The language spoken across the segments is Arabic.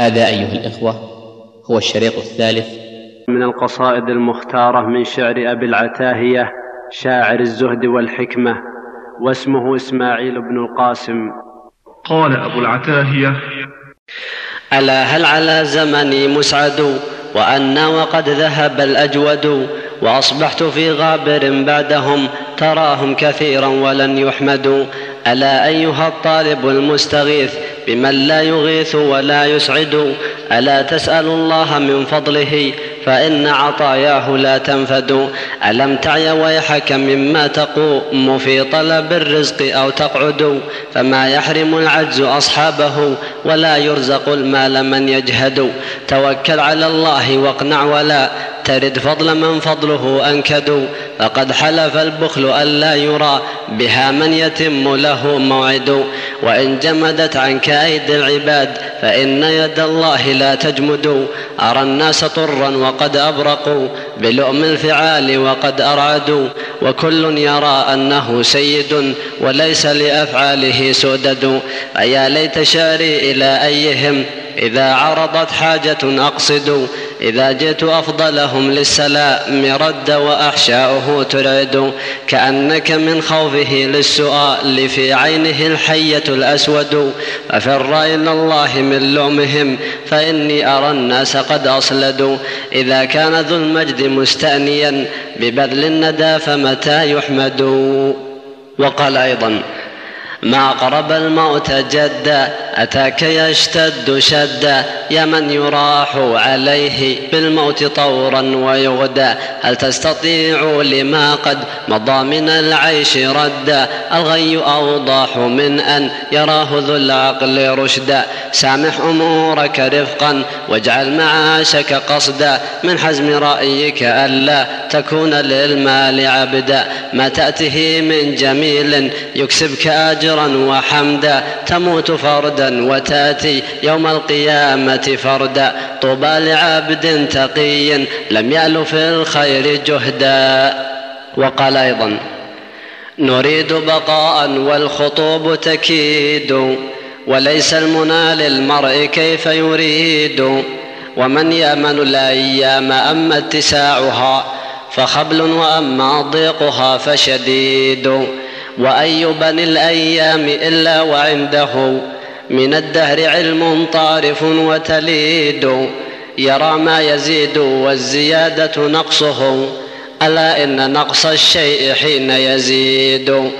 هذا أيها الإخوة هو الشريط الثالث. من القصائد المختارة من شعر أبي العتاهية شاعر الزهد والحكمة واسمه إسماعيل بن القاسم. قال أبو العتاهية ألا هل على زمني مسعد وأنا وقد ذهب الأجود وأصبحت في غابر بعدهم تراهم كثيرا ولن يحمدوا. ألا أيها الطالب المستغيث بمن لا يغيث ولا يسعد؟ ألا تسأل الله من فضله؟ فإن عطاياه لا تنفد. ألم تعي ويحك مما تقوم في طلب الرزق أو تقعد؟ فما يحرم العجز أصحابه ولا يرزق المال من يجهد. توكل على الله واقنع ولا ترد فضل من فضله أنكد فقد حلف البخل ألا يرى بها من يتم له موعد. وإن جمدت عنك أيدي العباد فإن يد الله لا تجمد. أرى الناس طرا وقد أبرقوا بلؤم الفعال وقد أرعدوا. وكل يرى أنه سيد وليس لأفعاله سدد. أيا ليت شعري إلى أيهم؟ إذا عرضت حاجة أقصد إذا جئت أفضلهم للسلاء مرد وأحشاؤه ترعد كأنك من خوفه للسؤال في عينه الحية الأسود. أفر إلى الله من لومهم فإني أرى الناس قد أصلدوا. إذا كان ذو المجد مستأنيا ببذل الندى فمتى يحمد؟ وقال أيضا ما قرب الموت جدا أتاك يشتد شدا يا من يراح عليه بالموت طورا ويغدى؟ هل تستطيع لما قد مضى من العيش ردا الغي أوضح من أن يراه ذو العقل رشدا. سامح أمورك رفقا واجعل معاشك قصدا. من حزم رأيك ألا تكون للمال عبدا. ما تأته من جميل يكسبك أجرا وحمدا. تموت فردا وتاتي يوم القيامة فردا. طوبى لعبد تقي لم يأل في الخير جهدا. وقال أيضا نريد بقاء والخطوب تكيد وليس المنى للمرء كيف يريد. ومن يأمن الأيام أما اتساعها فخبل وأما ضيقها فشديد. وأي بني الأيام إلا وعنده. من الدهر علم طارف وتليد. يرى ما يزيد والزيادة نقصه. ألا إن نقص الشيء حين يزيد.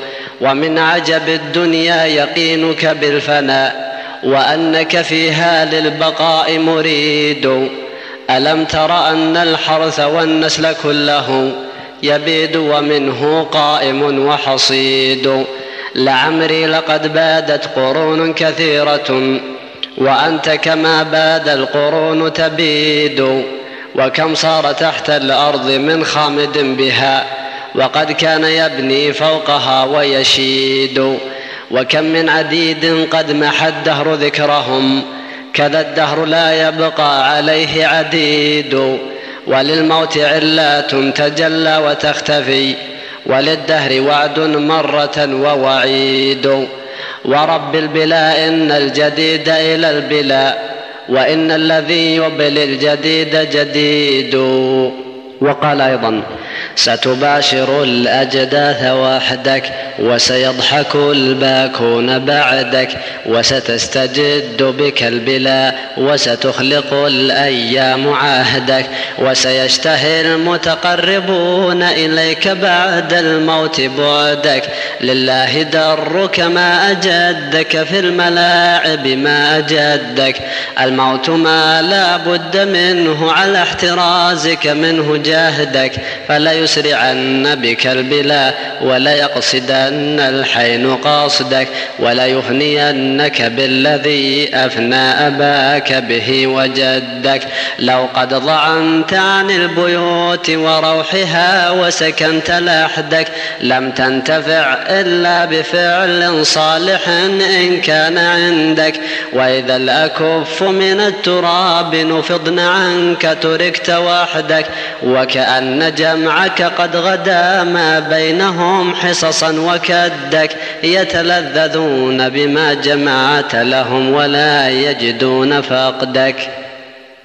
ومن عجب الدنيا يقينك بالفناء. وأنك فيها للبقاء مريد. ألم تر أن الحرث والنسل كله يبيد ومنه قائم وحصيد. لعمري لقد بادت قرون كثيرة وأنت كما باد القرون تبيد وكم صار تحت الأرض من خامد بها وقد كان يبني فوقها ويشيد وكم من عديد قد محى الدهر ذكرهم كذا الدهر لا يبقى عليه عديد وللموت علات تجلى وتختفي. وللدهر وعد مرة ووعيد ورب البلا إن الجديد إلى البلا وإن الذي يبلي الجديد جديد وقال أيضا ستباشر الأجداث وحدك وسيضحك الباكون بعدك وستستجد بك البلا وستخلق الأيام عهدك وسيشتهي المتقربون إليك بعد الموت بعدك. لله درك ما أجدك في الملاعب ما أجدك. الموت ما لا بد منه على احترازك منه جاء جاهدك فلا يسرعن بك البلا ولا يقصدن الحين قاصدك ولا يهنينك بالذي أفنى أباك به وجدك. لو قد ضعنت عن البيوت وروحها وسكنت لحدك لم تنتفع إلا بفعل صالح إن كان عندك. وإذا الأكف من التراب نفضن عنك تركت وحدك. و وكأن جمعك قد غدا ما بينهم حصصا وكدك يتلذذون بما جمعت لهم ولا يجدون فقدك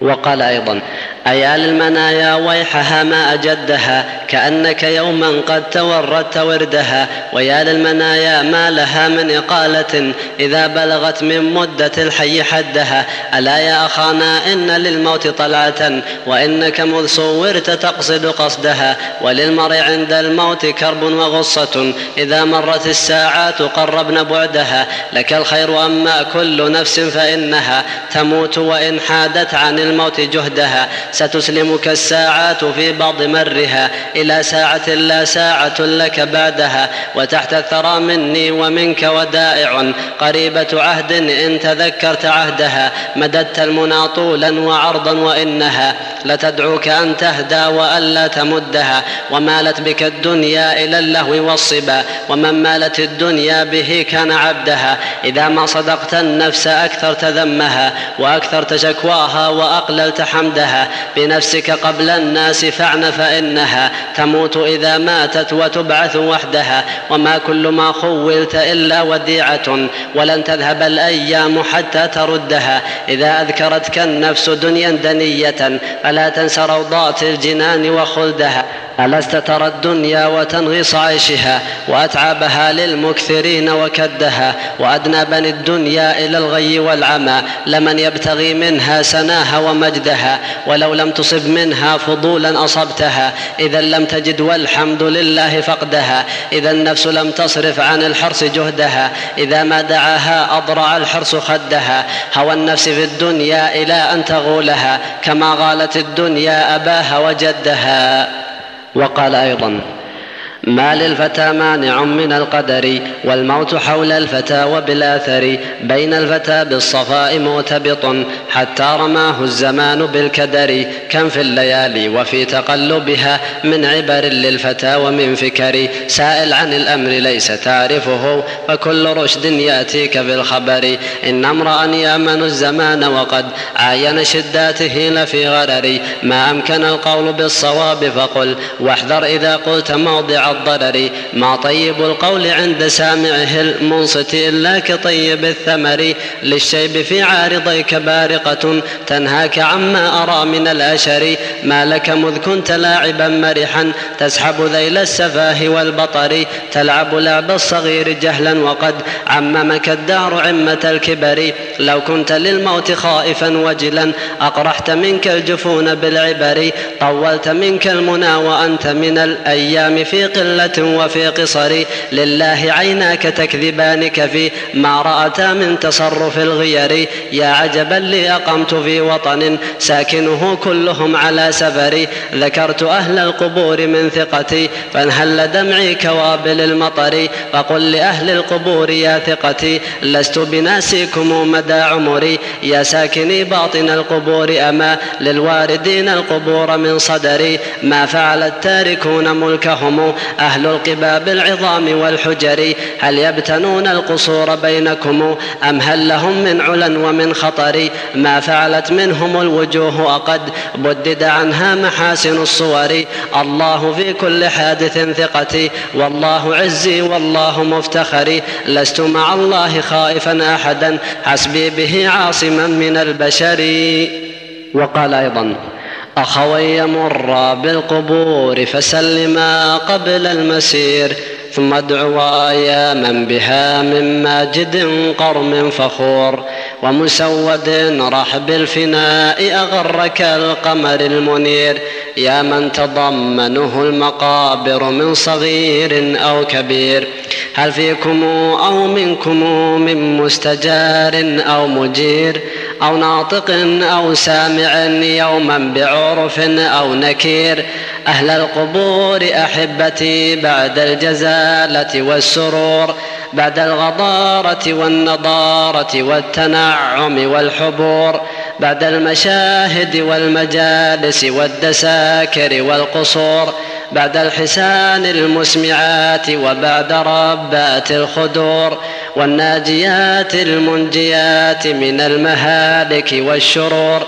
وقال أيضا أيا للمنايا ويحها ما أجدها كأنك يوما قد توردت وردها ويا للمنايا ما لها من إقالة إذا بلغت من مدة الحي حدها. ألا يا أخانا إن للموت طلعة وإنك مذ صورت تقصد قصدها. وللمرء عند الموت كرب وغصة إذا مرت الساعات قربن بعدها. لك الخير أما كل نفس فإنها تموت وإن حادت عن الموت الموت جهدها ستسلمك الساعات في بعض مرها. إلى ساعة لا ساعة لك بعدها وتحت الثرى مني ومنك ودائع. قريبة عهد إن تذكرت عهدها مددت المنى طولا وعرضا وإنها. لتدعوك أن تهدى وألا تمدها. ومالت بك الدنيا إلى اللهو والصبا. ومن مالت الدنيا به كان عبدها. إذا ما صدقت النفس أكثرت ذمها وأكثرت شكواها وأكثرت وأقللت حمدها بنفسك قبل الناس فعن فإنها تموت إذا ماتت وتبعث وحدها وما كل ما خولت إلا وديعة ولن تذهب الأيام حتى تردها إذا أذكرتك النفس دنيا دنية فلا تنس روضات الجنان وخلدها ألست ترى الدنيا وتنغيص عيشها وأتعبها للمكثرين وكدها وأدنى بني الدنيا إلى الغي والعمى لمن يبتغي منها سناها ومجدها ولو لم تصب منها فضولا أصبتها إذا لم تجد والحمد لله فقدها إذا النفس لم تصرف عن الحرص جهدها إذا ما دعاها أضرع الحرص خدها هوى النفس في الدنيا إلى أن تغولها كما غالت الدنيا أباها وجدها وقال أيضا ما للفتى مانع من القدر والموت حول الفتى وبالآثر بين الفتى بالصفاء مرتبط حتى رماه الزمان بالكدر. كم في الليالي وفي تقلبها من عبر للفتى ومن فكر. سائل عن الأمر ليس تعرفه فكل رشد يأتيك بالخبر. إن امرأ يأمن الزمان وقد عاين شداته لفي غرر. ما أمكن القول بالصواب فقل واحذر إذا قلت موضع الضرر. ما طيب القول عند سامعه المنصت إلا كطيب الثمر. للشيب في عارضيك بارقة تنهاك عما أرى من الأشر. ما لك مذ كنت لاعبا مرحا تسحب ذيل السفاه والبطر. تلعب لعب الصغير جهلا وقد عممك الدهر عمة الكبر. لو كنت للموت خائفا وجلا أقرحت منك الجفون بالعبر. طولت منك المنى وأنت من الأيام في قلبك ذلة وفي قصر. لله عيناك تكذبان كفي ما رأتا من تصرف الغير. يا عجبا لي أقمت في وطن ساكنه كلهم على سفري ذكرت أهل القبور من ثقتي. فانهل دمعي كوابل المطر. فقل لأهل القبور يا ثقتي لست بناسيكم مدى عمري. يا ساكني باطن القبور أما للواردين القبور من صدري. ما فعل التاركون ملكهم أهل القباب العظام والحجر هل يبتنون القصور بينكم؟ أم هل لهم من علا ومن خطر؟ ما فعلت منهم الوجوه أقد بدد عنها محاسن الصور. الله في كل حادث ثقتي والله عزي والله مفتخري لست مع الله خائفا أحدا حسبي به عاصما من البشر. وقال أيضا أخوي مر بالقبور فسلما قبل المسير ثم ادعوا من بها من ماجد قرم فخور. ومسود رح بالفناء أغرك القمر المنير. يا من تضمنه المقابر من صغير أو كبير. هل فيكم أو منكم من مستجار أو مجير؟ أو ناطق أو سامع يوما بعرف أو نكير. أهل القبور أحبتي بعد الجزالة والسرور بعد الغضارة والنضارة والتنعم والحبور بعد المشاهد والمجالس والدساكر والقصور. بعد الحسان المسمعات وبعد ربات الخدور والناجيات المنجيات من المهالك والشرور.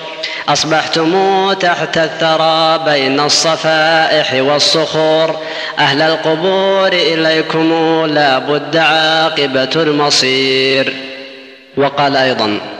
أصبحتم تحت الثرى بين الصفائح والصخور. أهل القبور إليكم لا بد عاقبة المصير. وقال أيضا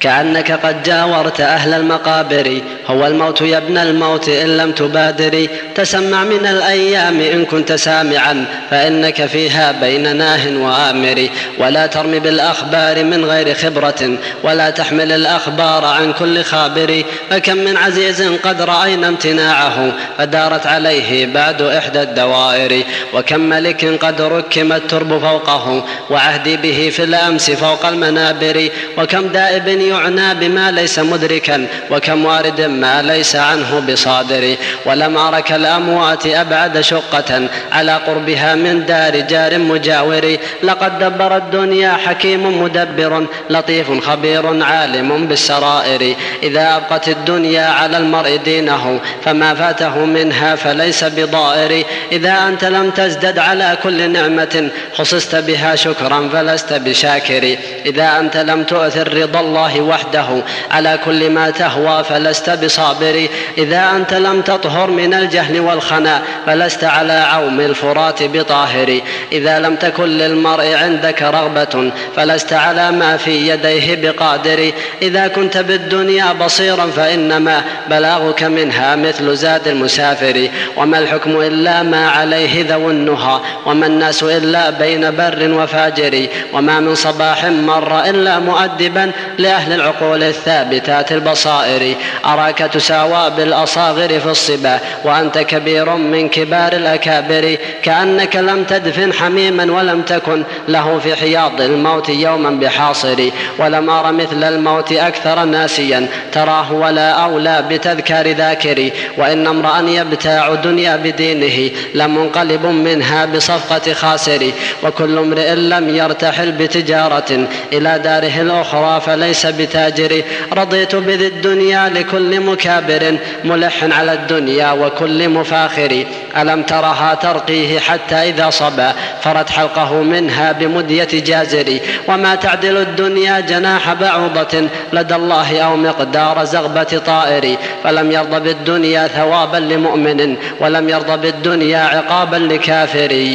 كأنك قد جاورت أهل المقابر. هو الموت يا ابن الموت إن لم تبادري تسمع من الأيام إن كنت سامعا فإنك فيها بين ناه وآمر. ولا ترمي بالأخبار من غير خبرة ولا تحمل الأخبار عن كل خابر. فكم من عزيز قد رأينا امتناعه فدارت عليه بعد إحدى الدوائر. وكم ملك قد ركم الترب فوقه وعهدي به في الأمس فوق المنابر. وكم دائب يعنى بما ليس مدركا وكم وارد ما ليس عنه بصادر. ولم أرك الأموات أبعد شقة على قربها من دار جار مجاور. لقد دبر الدنيا حكيم مدبر لطيف خبير عالم بالسرائر. إذا أبقت الدنيا على المرء دينه فما فاته منها فليس بضائر. إذا أنت لم تزدد على كل نعمة خصصت بها شكرا فلست بشاكر. إذا أنت لم تؤثر رضا الله وحده. على كل ما تهوى فلست بصابر إذا أنت لم تطهر من الجهل والخنا فلست على عوم الفرات بطاهر إذا لم تكن للمرء عندك رغبة فلست على ما في يديه بقادر إذا كنت بالدنيا بصيرا فإنما بلاغك منها مثل زاد المسافر. وما الحكم إلا ما عليه ذو النهى. وما الناس إلا بين بر وفاجر. وما من صباح مر إلا مؤدبا لأهل أهل العقول الثابتات البصائر. أراك تساوى بالأصاغر في الصبا وأنت كبير من كبار الأكابر. كأنك لم تدفن حميما ولم تكن له في حياض الموت يوما بحاصر. ولم أر مثل الموت أكثر ناسيا تراه ولا أولى بتذكار ذاكري وإن امرأ يبتاع دنيا بدينه لمنقلب منها بصفقة خاسر. وكل امرئ لم يرتحل بتجارة إلى داره الأخرى فليس بتاجري رضيت بذي الدنيا لكل مكابر ملح على الدنيا وكل مفاخر. ألم ترها ترقيه حتى إذا صبا فرت حلقه منها بمدية جازر. وما تعدل الدنيا جناح بعوضة لدى الله أو مقدار زغبة طائر. فلم يرضى بالدنيا ثوابا لمؤمن ولم يرضى بالدنيا عقابا لكافر.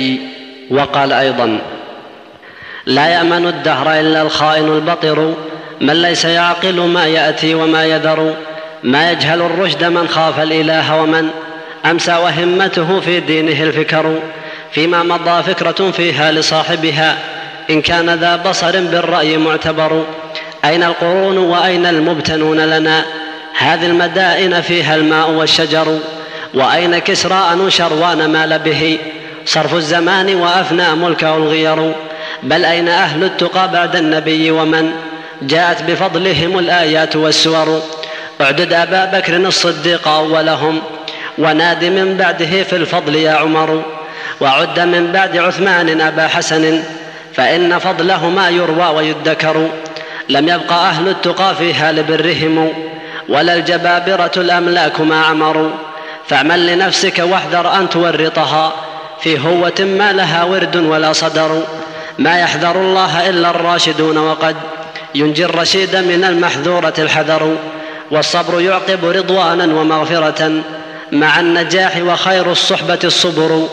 وقال أيضا لا يأمن الدهر إلا الخائن البطر. من ليس يعقل ما يأتي وما يذر ما يجهل الرشد من خاف الإله ومن أمسى وهمته في دينه الفكر فيما مضى فكرة فيها لصاحبها إن كان ذا بصر بالرأي معتبر أين القرون وأين المبتنون لنا؟ هذه المدائن فيها الماء والشجر وأين كسراء شروان مال به صرف الزمان وأفنى ملكه الغير بل أين أهل التقى بعد النبي ومن؟ جاءت بفضلهم الآيات والسور. اعدد أبا بكر الصديق أولهم وناد من بعده في الفضل يا عمر وعد من بعد عثمان أبا حسن فإن فضلهما يروى ويدكر لم يبقى أهل التقى فيها لبرهم ولا الجبابرة الأملاك ما عمروا فاعمل لنفسك واحذر أن تورطها في هوة ما لها ورد ولا صدر. ما يحذر الله إلا الراشدون وقد ينجي الرشيد من المحذورة الحذر والصبر يعقب رضوانا ومغفرة. مع النجاح وخير الصحبة الصبر.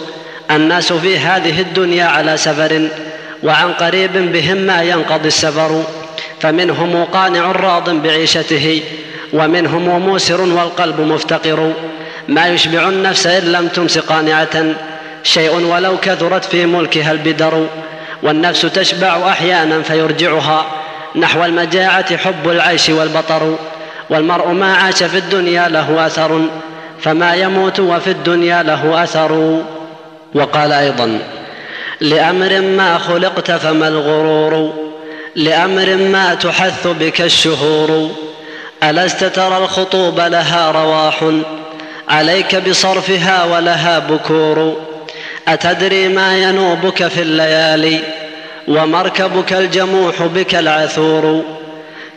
الناس في هذه الدنيا على سفر وعن قريب بهم ما ينقضي السفر. فمنهم قانع راض بعيشته ومنهم موسر والقلب مفتقر. ما يشبع النفس إن لم تمس قانعة. شيء ولو كثرت في ملكها البدر. والنفس تشبع أحيانا فيرجعها. نحو المجاعة حب العيش والبطر والمرء ما عاش في الدنيا له أثر فما يموت وفي الدنيا له أثر. وقال أيضا لأمر ما خلقت فما الغرور لأمر ما تحث بك الشهور. ألست ترى الخطوب لها رواح؟ عليك بصرفها ولها بكور. أتدري ما ينوبك في الليالي؟ ومركبك الجموح بك العثور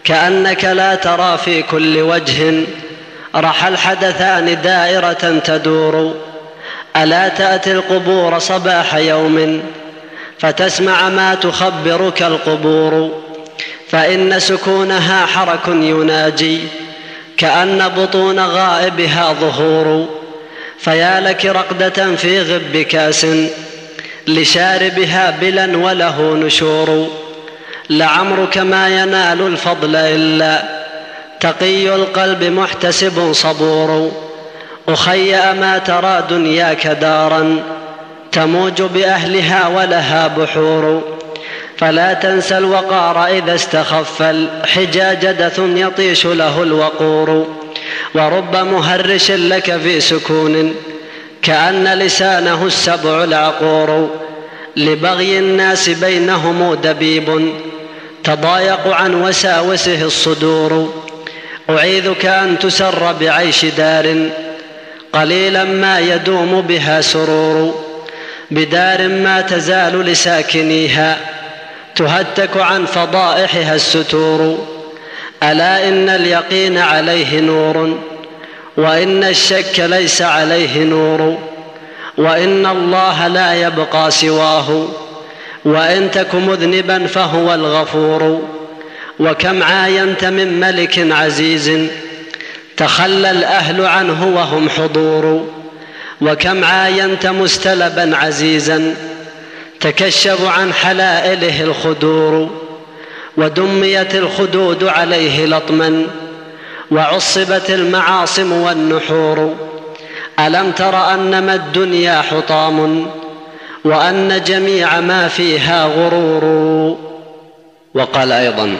كأنك لا ترى في كل وجه. رحى الحدثان دائرة تدور ألا تأتي القبور صباح يوم؟ فتسمع ما تخبرك القبور فإن سكونها حرك يناجي كأن بطون غائبها ظهور. فيا لك رقدة في غب كاس لشاربها بلا وله نشور. لعمرك ما ينال الفضل إلا. تقي القلب محتسب صبور. أخي أما ترى دنياك دارا. تموج بأهلها ولها بحور. فلا تنسى الوقار إذا استخف. الحجاج دث يطيش له الوقور. ورب مهرش لك في سكون. كأن لسانه السبع العقور لبغي الناس بينهم دبيب. تضايق عن وساوسه الصدور. أعيذك أن تسر بعيش دار. قليلا ما يدوم بها سرور. بدار ما تزال لساكنيها. تهتك عن فضائحها الستور. ألا إن اليقين عليه نور. وإن الشك ليس عليه نور وإن الله لا يبقى سواه وإن تك مذنبا فهو الغفور وكم عاينت من ملك عزيز تخلى الأهل عنه وهم حضور وكم عاينت مستلبا عزيزا تكشف عن حلائله الخدور ودميت الخدود عليه لطما وعصبت المعاصم والنحور. ألم تر أنما الدنيا حطام وأن جميع ما فيها غرور؟ وقال أيضا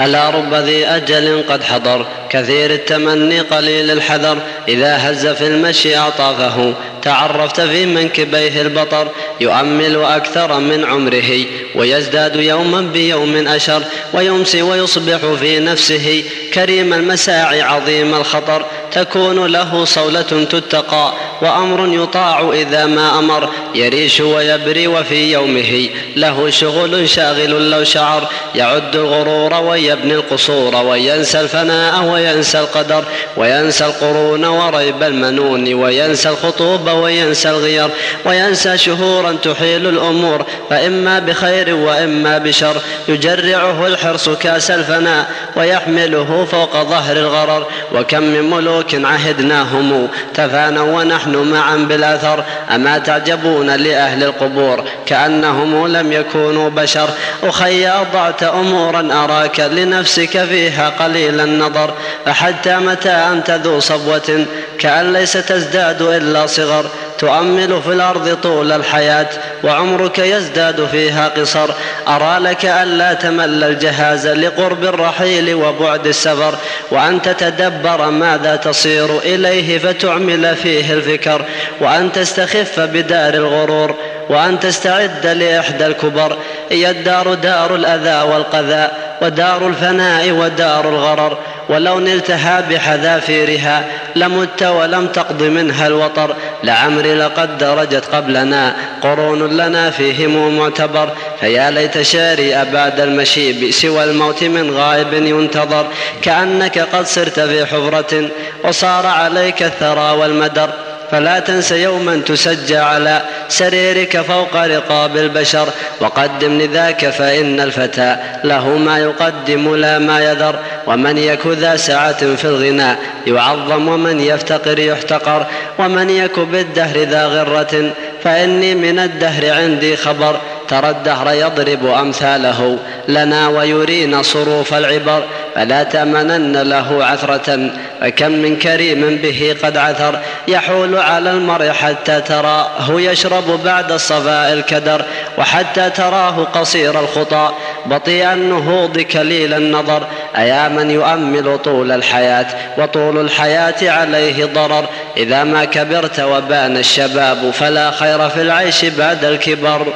ألا رب ذي أجل قد حضر كثير التمني قليل الحذر. إذا هز في المشي أطافه تعرفت في منكبيه البطر. يؤمل أكثر من عمره. ويزداد يوما بيوم أشر. ويمسي ويصبح في نفسه. كريم المساعي عظيم الخطر. تكون له صولة تتقى. وأمر يطاع إذا ما أمر. يريش ويبري وفي يومه. له شغل شاغل لو شعر. يعد الغرور ويبني القصور. وينسى الفناء وي ينسى القدر وينسى القرون وريب المنون وينسى الخطوب وينسى الغير وينسى شهورا تحيل الأمور فإما بخير وإما بشر. يجرعه الحرص كأس الفناء ويحمله فوق ظهر الغرر. وكم من ملوك عهدناهم تفانوا ونحن معا بالأثر. أما تعجبون لأهل القبور كأنهم لم يكونوا بشر. أخي أضعت أمورا أراك لنفسك فيها قليلا النظر. أحتى متى أنت ذو صبوة؟ كأن ليس تزداد إلا صغر. تؤمل في الأرض طول الحياة وعمرك يزداد فيها قصر. أرى لك ألا تمل الجهاز لقرب الرحيل وبعد السفر. وأن تتدبر ماذا تصير إليه فتعمل فيه الفكر. وأن تستخف بدار الغرور. وأن تستعد لإحدى الكبر. هي الدار دار الأذى والقذى. ودار الفناء ودار الغرر. ولو نلتها بحذافيرها لمت ولم تقض منها الوطر. لعمري لقد درجت قبلنا قرون لنا فيهم معتبر. فيا ليت شاري أبعد المشيب سوى الموت من غائب ينتظر. كأنك قد صرت في حفرة وصار عليك الثرى والمدر. فلا تنس يوما تسجى على سريرك فوق رقاب البشر. وقدم لذاك فإن الفتى له ما يقدم لا ما يذر. ومن يك ذا سعة في الغناء يعظم ومن يفتقر يحتقر. ومن يك بالدهر ذا غرة فإني من الدهر عندي خبر. ترى الدهر يضرب أمثاله لنا ويرينا صروف العبر فلا تمنن له عثرة فكم من كريم به قد عثر يحول على المرء حتى تراه يشرب بعد الصفاء الكدر وحتى تراه قصير الخطى بطيء النهوض كليل النظر أيا من يؤمل طول الحياة وطول الحياة عليه ضرر إذا ما كبرت وبان الشباب فلا خير في العيش بعد الكبر.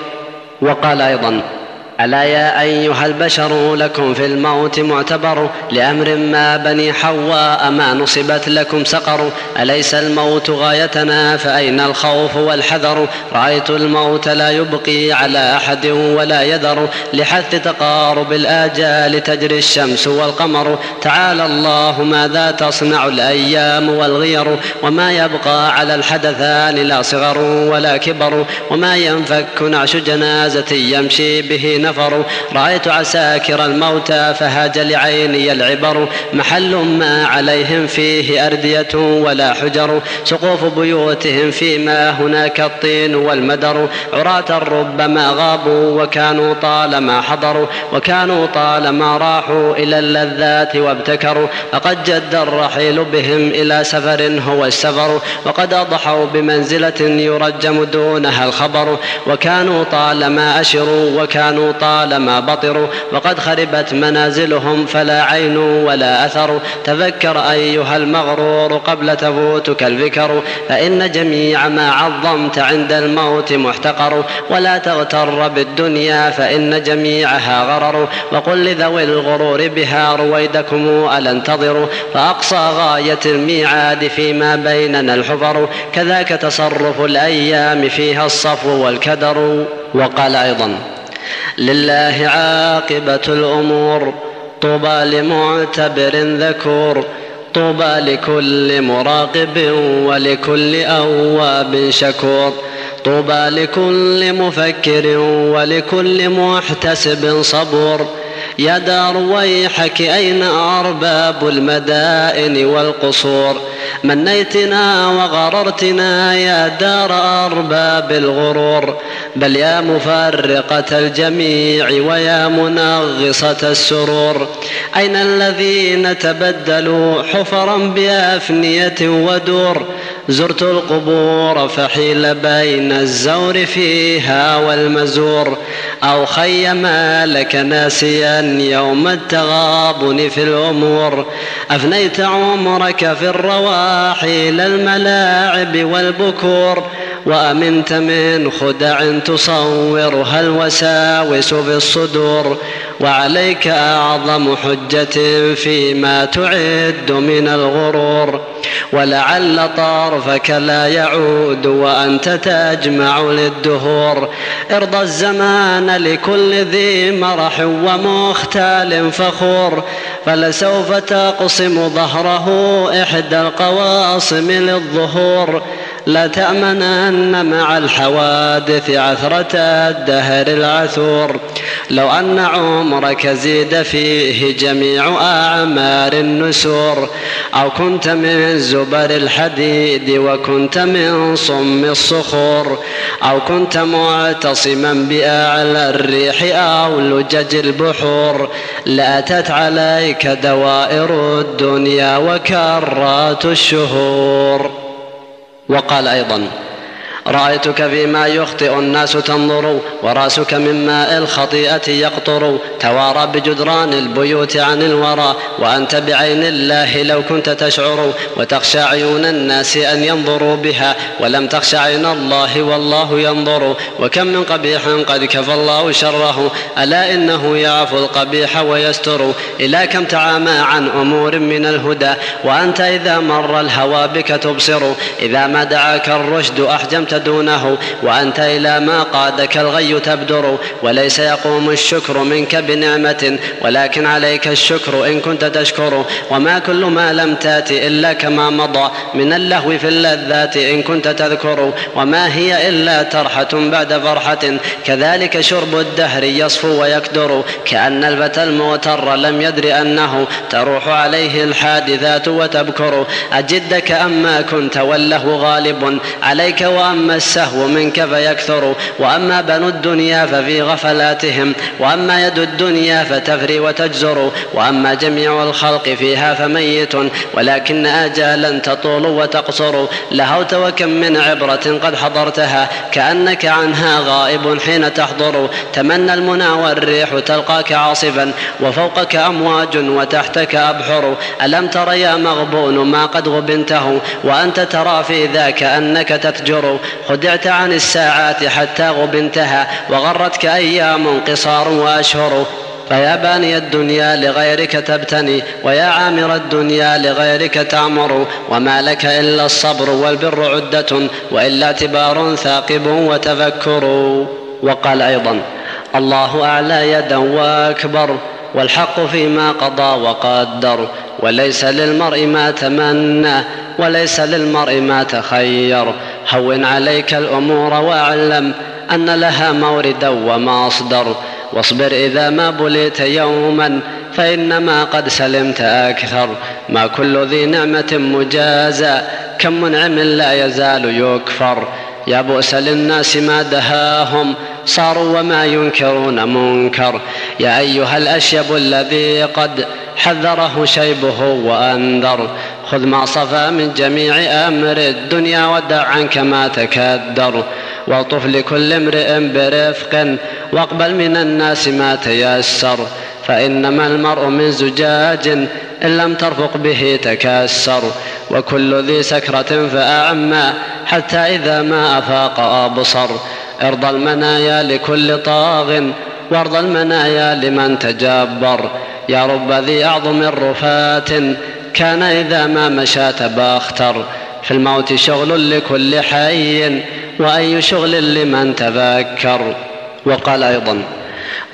وقال أيضا ألا يا أيها البشر لكم في الموت معتبر لأمر ما بني حواء ما نصبت لكم سقر أليس الموت غايتنا فأين الخوف والحذر رأيت الموت لا يبقي على أحد ولا يذر لحث تقارب الآجال تجري الشمس والقمر تعالى الله ماذا تصنع الأيام والغير وما يبقى على الحدثان لا صغر ولا كبر وما ينفك نعش جنازة يمشي به نفر نفر رأيت عساكر الموتى فهاج لعيني العبر محل ما عليهم فيه أردية ولا حجر. سقوف بيوتهم فيما هناك الطين والمدر. عراة ربما غابوا وكانوا طالما حضروا وكانوا طالما راحوا إلى اللذات وابتكروا. لقد جد الرحيل بهم إلى سفر هو السفر. وقد أضحوا بمنزلة يرجم دونها الخبر. وكانوا طالما أشروا وكانوا طالما بطروا وقد خربت منازلهم فلا عين ولا أثر. تذكر أيها المغرور قبل تفوتك الذكر. فإن جميع ما عظمت عند الموت محتقر. ولا تغتر بالدنيا فإن جميعها غرر. وقل لذوي الغرور بها رويدكم ألا انتظروا فأقصى غاية الميعاد فيما بيننا الحفر. كذاك تصرف الأيام فيها الصفو والكدر. وقال أيضا لله عاقبة الأمور طوبى لمعتبر ذكور طوبى لكل مراقب ولكل أواب شكور طوبى لكل مفكر ولكل محتسب صبور. يا دار ويحك أين أرباب المدائن والقصور؟ منيتنا وغررتنا يا دار أرباب الغرور. بل يا مفرقة الجميع ويا منغصة السرور. أين الذين تبدلوا حفرا بأفنية ودور؟ زرت القبور فحيل بين الزور فيها والمزور. أو خيما لك ناسيا يوم التغابن في الأمور أفنيت عمرك في الرواحي الملاعب والبكور. وأمنت من خدع تصورها الوساوس في الصدور وعليك أعظم حجة فيما تعد من الغرور ولعل طرفك لا يعود وأنت تجمع للدهور ارضى الزمان لكل ذي مرح ومختال فخور فلسوف تقصم ظهره إحدى القواصم للظهور لتأمنن مع الحوادث عثرة الدهر العثور. لو أن عمرك زيد فيه جميع أعمار النسور. أو كنت من زبر الحديد وكنت من صم الصخور. أو كنت معتصما بأعلى الريح أو لجج البحور. لأتت عليك دوائر الدنيا وكرات الشهور. وقال أيضا رأيتك فيما يخطئ الناس تنظر ورأسك من ماء الخطيئة يقطر. توارى بجدران البيوت عن الورى وأنت بعين الله لو كنت تشعر. وتخشى عيون الناس أن ينظروا بها ولم تخشى عين الله والله ينظر. وكم من قبيح قد كفى الله شره. ألا إنه يعفو القبيح ويستر. إلى كم تعامى عن أمور من الهدى. وأنت إذا مر الهوى بك تبصر. إذا ما دعاك الرشد أحجمت دونه وأنت إلى ما قادك الغي تبدر وليس يقوم الشكر منك بنعمة ولكن عليك الشكر إن كنت تشكر وما كل ما لم تات إلا كما مضى من اللهو في اللذات إن كنت تذكر وما هي إلا ترحة بعد فرحة كذلك شرب الدهر يصفو ويكدر كأن الفتى المغتر لم يدر أنه تروح عليه الحادثات وتبكر أجدك أما كنت والله غالب عليك وأما وأما السهو منك فيكثر وأما بنو الدنيا ففي غفلاتهم وأما يد الدنيا فتفري وتجزر وأما جميع الخلق فيها فميت ولكن آجالا تطول وتقصر. لهوت وكم من عبرة قد حضرتها كأنك عنها غائب حين تحضر. تمنى المنى والريح تلقاك عاصفا وفوقك أمواج وتحتك أبحر. ألم تر يا مغبون ما قد غبنته وأنت ترى في ذاك أنك تتجر. خدعت عن الساعات حتى غب انتهى وغرتك أيام قصار وأشهر. فيا باني الدنيا لغيرك تبتني ويا عامر الدنيا لغيرك تعمر وما لك إلا الصبر والبر عدة وإلا تبار ثاقب وتفكر. وقال أيضا الله أعلى يدا وأكبر. والحق فيما قضى وقدر وليس للمرء ما تمنى وليس للمرء ما تخير. هون عليك الأمور واعلم أن لها موردا ومصدر. واصبر إذا ما بليت يوما فإنما قد سلمت أكثر. ما كل ذي نعمة مجازى كم منعم لا يزال يكفر. يا بؤس للناس ما دهاهم صاروا وما ينكرون منكر. يا أيها الأشيب الذي قد حذره شيبه وأنذر. خذ ما صفى من جميع أمر الدنيا ودع عنك ما تكدر. وطف لكل امرئ برفق واقبل من الناس ما تيسر. فإنما المرء من زجاج إن لم ترفق به تكسر. وكل ذي سكرة فأعمى حتى إذا ما أفاق أبصر. ارضى المنايا لكل طاغ وارضى المنايا لمن تجبر. يا رب ذي أعظم الرفات كان إذا ما مشى تباختر في الموت شغل لكل حي وأي شغل لمن تذكر. وقال أيضا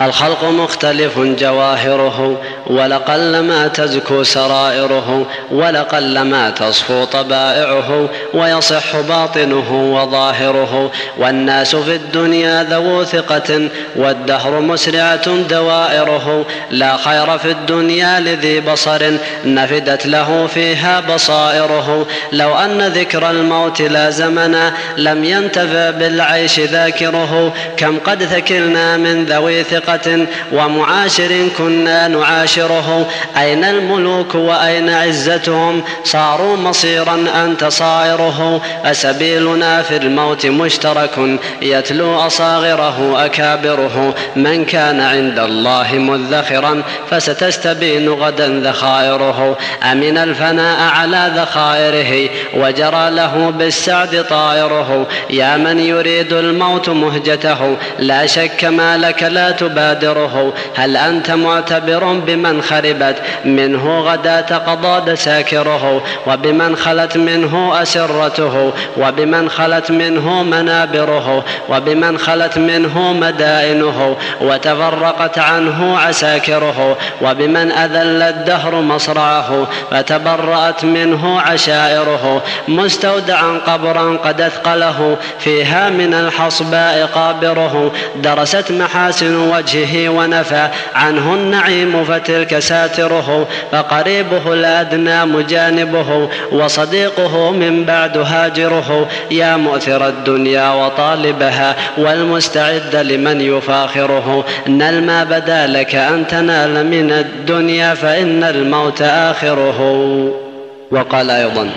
الخلق مختلف جواهره ولقل ما تزكو سرائره ولقل ما تصفو طبائعه ويصح باطنه وظاهره والناس في الدنيا ذو ثقة والدهر مسرعة دوائره لا خير في الدنيا لذي بصر نفدت له فيها بصائره لو أن ذكر الموت لا زمنا لم ينتفع بالعيش ذاكره كم قد ثكلنا من ذوي ثقة ثقة ومعاشر كنا نعاشره أين الملوك وأين عزتهم؟ صاروا مصيرا أنت صائره أسبيلنا في الموت مشترك يتلو أصاغره أكابره. من كان عند الله مذخرا فستستبين غدا ذخائره. أمن الفناء على ذخائره وجرى له بالسعد طائره. يا من يريد الموت مهجته لا شك ما لك لا تبين تبادره. هل أنت معتبر بمن خربت؟ منه غداة تقضى دساكره وبمن خلت منه أسرته. وبمن خلت منه منابره. وبمن خلت منه مدائنه. وتفرقت عنه عساكره. وبمن أذل الدهر مصرعه. فتبرأت منه عشائره. مستودعا قبرا قد أثقله. فيها من الحصباء قابره. درست محاسن وجهه وجهه ونفى عنه النعيم فتلك ساتره فقريبه الأدنى مجانبه وصديقه من بعد هاجره يا مؤثر الدنيا وطالبها والمستعد لمن يفاخره نل ما بدا لك أن تنال من الدنيا فإن الموت آخره وقال أيضا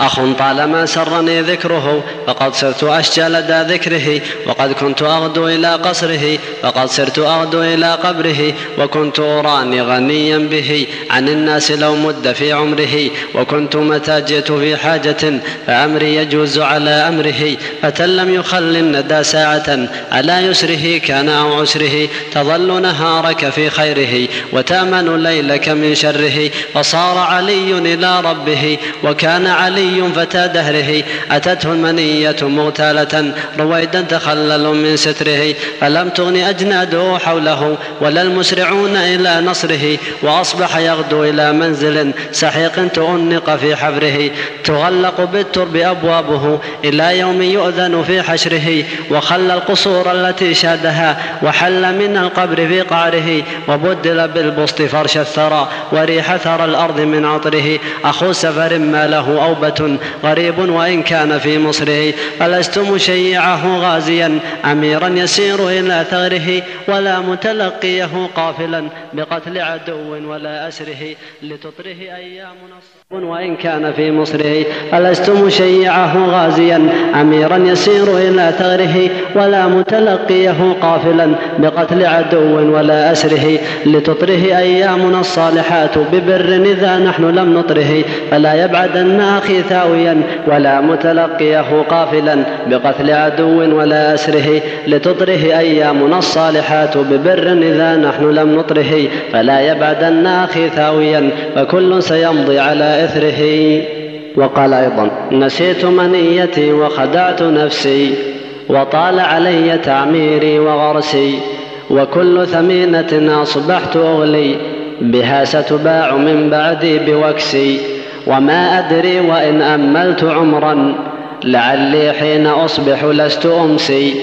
أخ طالما سرني ذكره فقد صرت أشجى لدى ذكره وقد كنت أغدو إلى قصره فقد صرت أغدو إلى قبره وكنت أراني غنيا به عن الناس لو مد في عمره وكنت متى جئت في حاجة فأمري يجوز على أمره فتى لم يخل الندى ساعة على يسره كان أو عسره تظل نهارك في خيره وتأمن ليلك من شره فصار علي إلى ربه عمره وكان علي فتى دهره. أتته المنية مغتالة رويدا تخلل من ستره. فلم تغن أجناده حوله ولا المسرعون إلى نصره. وأصبح يغدو إلى منزل سحيق تؤنق في حفره تغلق بالترب أبوابه إلى يوم يؤذن في حشره. وخلى القصور التي شادها وحل من القبر في قعره. وبدل بالبسط فرش الثرى وريح ثرى الأرض من عطره. أخو سفر ما له أوبة غريب وإن كان في مصره. ألست مشيعه غازيا أميرا يسير إلى ثغره ولا متلقيه قافلا بقتل عدو ولا أسره لتطره أيام نصر. وإن كان في مصره. ألست مشيعه غازيا؟ أميرا يسير إلى ثغره ولا متلقيه قافلا بقتل عدو ولا أسره. لتطره أيامنا الصالحات ببر إذا نحن لم نطره. فلا يبعدن أخي ثاويا ولا متلقيه قافلا بقتل عدو ولا أسره. لتطره أيامنا الصالحات ببر إذا نحن لم نطره. فلا يبعدن أخي ثاويا فكل سيمضي على إثره وقال أيضا نسيت منيتي وخدعت نفسي وطال علي تعميري وغرسي وكل ثمينة أصبحت أغلي بها ستباع من بعدي بوكسي وما أدري وإن أملت عمرا لعلي حين أصبح لست أمسي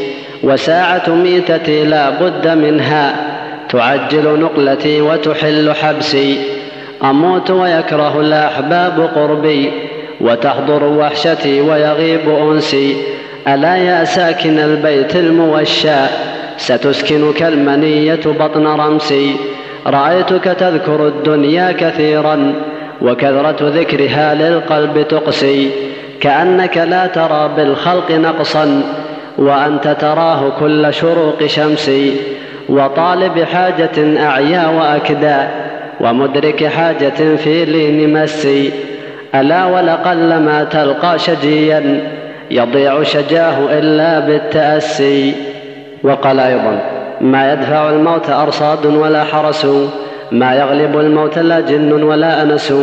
وساعة ميتتي لا بد منها تعجل نقلتي وتحل حبسي. أموت ويكره الأحباب قربي وتحضر وحشتي ويغيب أنسي. ألا يا ساكن البيت الموشى؟ ستسكنك المنية بطن رمسي. رأيتك تذكر الدنيا كثيرا وكثرة ذكرها للقلب تقسي. كأنك لا ترى بالخلق نقصا وأنت تراه كل شروق شمسي. وطالب حاجة أعيا وأكدى ومدرك حاجة في لين مسي. ألا ولقل ما تلقى شجيا يضيع شجاه إلا بالتأسي. وقال أيضا ما يدفع الموت أرصاد ولا حرس ما يغلب الموت لا جن ولا أنس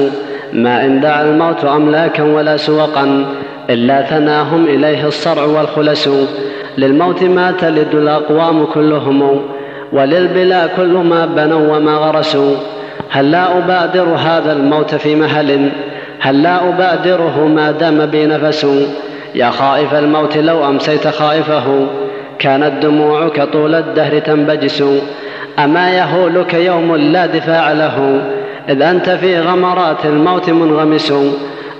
ما إن دعا الموت أملاكا ولا سوقا إلا ثناهم إليه الصرع والخلس. للموت ما تلد الأقوام كلهم وللبلا كل ما بنوا وما غرسوا. هل لا أبادر هذا الموت في مهل هل لا أبادره ما دام بي نفس يا خائف الموت لو أمسيت خائفه كانت دموعك طول الدهر تنبجس. أما يهولك يوم لا دفاع له إذ أنت في غمرات الموت منغمس.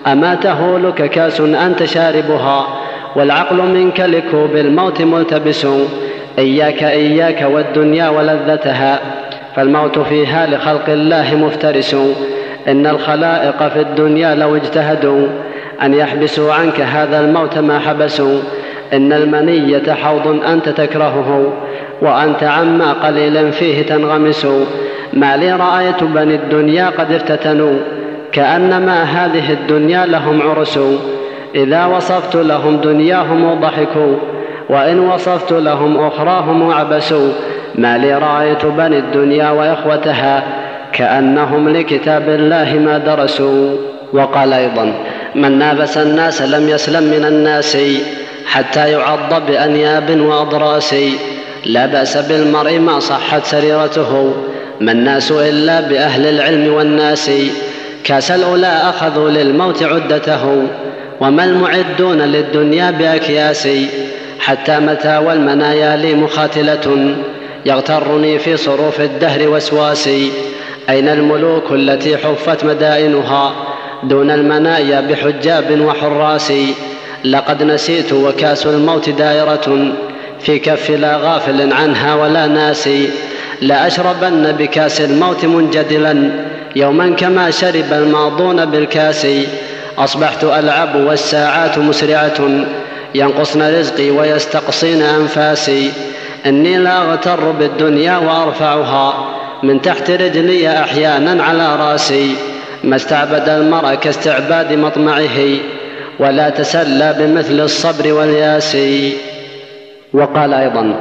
أما تهولك كأس أنت شاربها والعقل منك لكوب الموت ملتبس. إياك إياك والدنيا ولذتها. فالموت فيها لخلق الله مفترس. إن الخلائق في الدنيا لو اجتهدوا أن يحبسوا عنك هذا الموت ما حبسوا. إن المنية حوض أنت تكرهه وأنت عما قليلا فيه تنغمس. ما لي رأيت بني الدنيا قد افتتنوا. كأنما هذه الدنيا لهم عرس. إذا وصفت لهم دنياهم ضحكوا. وإن وصفت لهم أخراهم عبسوا. ما لي رأيت بني الدنيا وإخوتها كأنهم لكتاب الله ما درسوا. وقال أيضا من نابس الناس لم يسلم من الناس حتى يعض بأنياب وأضراس. لا بأس بالمرء ما صحت سريرته. ما الناس إلا بأهل العلم والناس. كاس الأولى أخذوا للموت عدته. وما المعدون للدنيا بأكياس. حتى متى والمنايا لي مخاتلة يغترني في صروف الدهر وسواسي. أين الملوك التي حفت مدائنها دون المنايا بحجاب وحراسي لقد نسيت وكاس الموت دائرة في كف لا غافل عنها ولا ناسي. لأشربن بكاس الموت منجدلا يوما كما شرب الماضون بالكاسي أصبحت ألعب والساعات مسرعة ينقصن رزقي ويستقصين أنفاسي. أني لا أغتر بالدنيا وأرفعها من تحت رجلي أحيانا على رأسي ما استعبد المرء كاستعباد مطمعه ولا تسلى بمثل الصبر والياس. وقال أيضا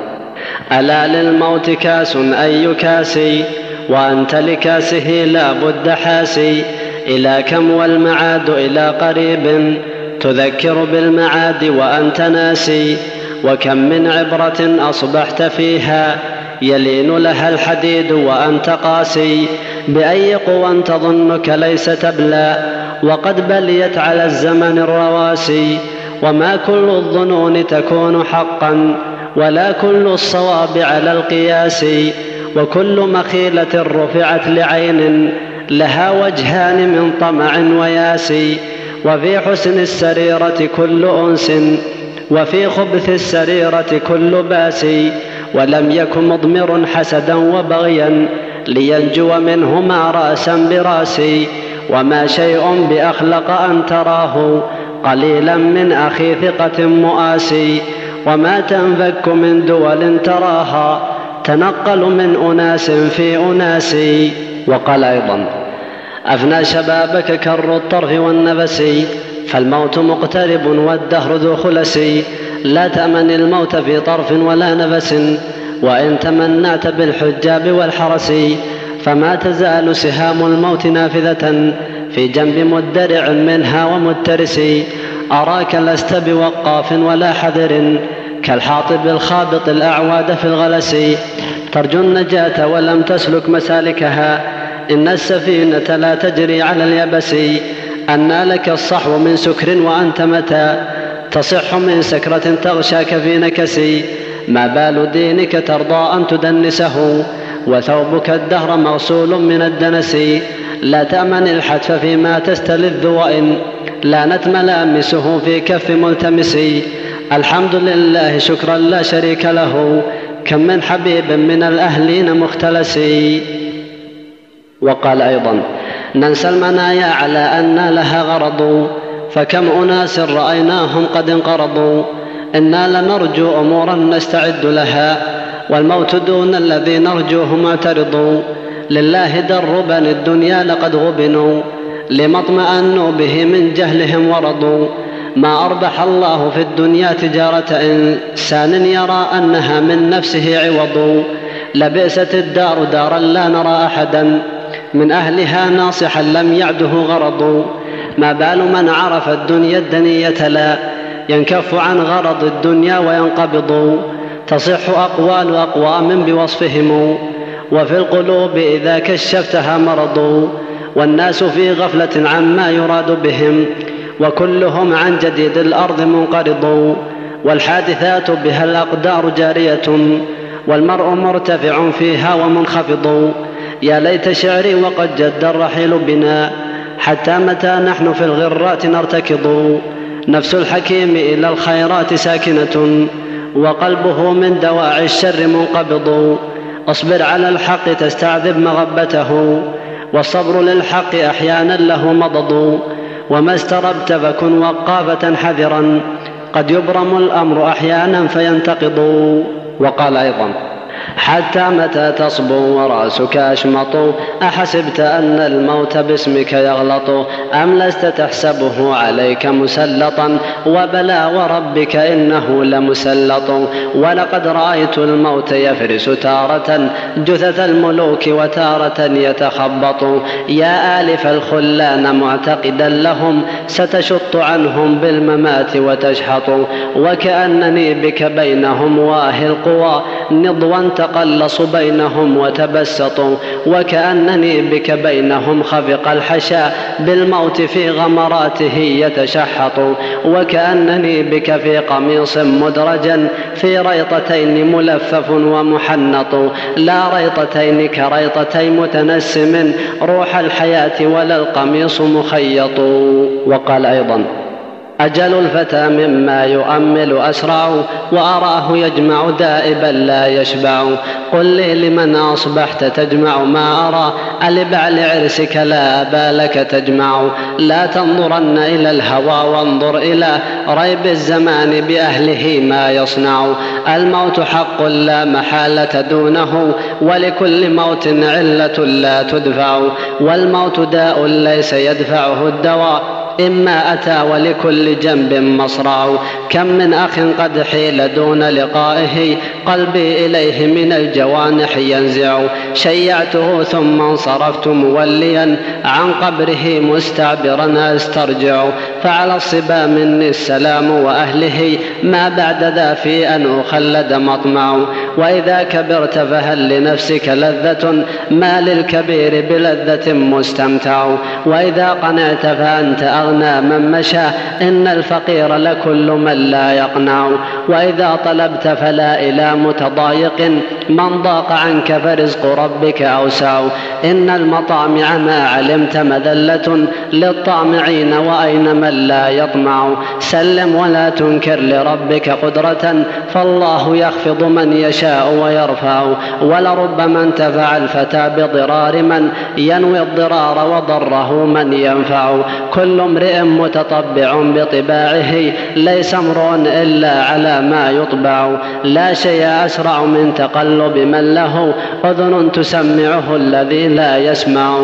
ألا للموت كاس أي كاسي وأنت لكاسه لا بد حاسي إلى كم والمعاد إلى قريب تذكر بالمعاد وأنت ناسي. وكم من عبرة أصبحت فيها يلين لها الحديد وأنت قاسي بأي قوى تظنك ليس تبلى وقد بليت على الزمن الرواسي وما كل الظنون تكون حقا ولا كل الصواب على القياس وكل مخيلة رفعت لعين لها وجهان من طمع وياس وفي حسن السريرة كل أنس وفي خبث السريرة كل باسي ولم يكن مضمر حسدا وبغيا لينجو منهما رأسا برأسي وما شيء بأخلق أن تراه قليلا من أخي ثقة مؤاسي وما تنفك من دول تراها تنقل من أناس في أناس وقال أيضا أفنى شبابك كر الطرف والنفس فالموت مقترب والدهر ذو خلسي لا تأمن الموت في طرف ولا نفس وإن تمنعت بالحجاب والحرس. فما تزال سهام الموت نافذة في جنب مدرع منها ومترس. أراك لست بوقاف ولا حذر كالحاطب الخابط الأعواد في الغلس. ترجو النجاة ولم تسلك مسالكها إن السفينة لا تجري على اليبس. أن لك الصحو من سكر وأنت متى تصح من سكرة تغشاك في نكسي ما بال دينك ترضى أن تدنسه وثوبك الدهر مغسول من الدنس لا تأمن الحتف فيما تستلذ وإن لانت ملامسه في كف ملتمس الحمد لله شكرا لا شريك له كم من حبيب من الأهلين مختلس وقال أيضا ننسى المنايا على أن لها غرض فكم أناس رأيناهم قد انقرضوا إنا لنرجو أمورا نستعد لها والموت دون الذي نرجوه معترض لله دربا الدنيا لقد غبنوا لما اطمأنوا به من جهلهم ورضوا. ما أربح الله في الدنيا تجارة إنسان يرى أنها من نفسه عوض. لبئست الدار دارا لا نرى أحدا. من أهلها ناصحا لم يعده غرض. ما بال من عرف الدنيا الدنية لا. ينكف عن غرض الدنيا وينقبض. تصح أقوال أقوام بوصفهم. وفي القلوب إذا كشفتها مرض. والناس في غفلة عما يراد بهم. وكلهم عن جديد الأرض منقرض. والحادثات بها الأقدار جارية. والمرء مرتفع فيها ومنخفض. يا ليت شعري وقد جد الرحيل بنا حتى متى نحن في الغرات نرتكض نفس الحكيم إلى الخيرات ساكنة وقلبه من دواعي الشر منقبض. اصبر على الحق تستعذب مغبته والصبر للحق أحيانا له مضض. وما استربت فكن وقافة حذرا. قد يبرم الأمر أحيانا فينتقض. وقال أيضا حتى متى تصبو ورأسك أشمط؟ أحسبت أن الموت باسمك يغلط أم لست تحسبه عليك مسلطا؟ وبلى وربك إنه لمسلط. ولقد رأيت الموت يفرس تارة جثث الملوك وتارة يتخبط. يا آلف الخلان معتقدا لهم ستشط عنهم بالممات وتشحط وكأنني بك بينهم واهي القوى نضوا وأن تقلصوا بينهم وتبسطوا وكأنني بك بينهم خفق الحشاء بالموت في غمراته يتشحط وكأنني بك في قميص مدرجا في ريطتين ملفف ومحنط لا ريطتين كريطتي متنسم روح الحياة ولا القميص مخيط. وقال أيضا أجل الفتى مما يؤمل أسرع وأراه يجمع دائبا لا يشبع. قل لي لمن أصبحت تجمع؟ ما أرى. ألبع لعرسك لا أبا لك تجمع. لا تنظرن إلى الهوى وانظر إلى ريب الزمان بأهله ما يصنع. الموت حق لا محالة دونه ولكل موت علة لا تدفع. والموت داء ليس يدفعه الدواء. إما أتى ولكل جنب مصرع كم من أخ قد حيل دون لقائه قلبي إليه من الجوانح ينزع. شيعته ثم انصرفت موليا عن قبره مستعبرا أسترجع. فعلى الصبا مني السلام وأهله ما بعد ذا في أن أخلد مطمع. وإذا كبرت فهل لنفسك لذة؟ ما للكبير بلذة مستمتع. وإذا قنعت فأنت أغلق أغنى من مشى إن الفقير لكل من لا يقنع. وإذا طلبت فلا إلى متضايق من ضاق عنك فرزق ربك أوسع. إن المطامع ما علمت مذلة للطامعين وأين من لا يطمع. سلم ولا تنكر لربك قدرة فالله يخفض من يشاء ويرفع. ولربما انتفع الفتى بضرار من ينوي الضرار وضره من ينفع. كل امرئ متطبع بطباعه ليس أمر إلا على ما يطبع. لا شيء أسرع من تقلب من له أذن تسمعه الذي لا يسمع.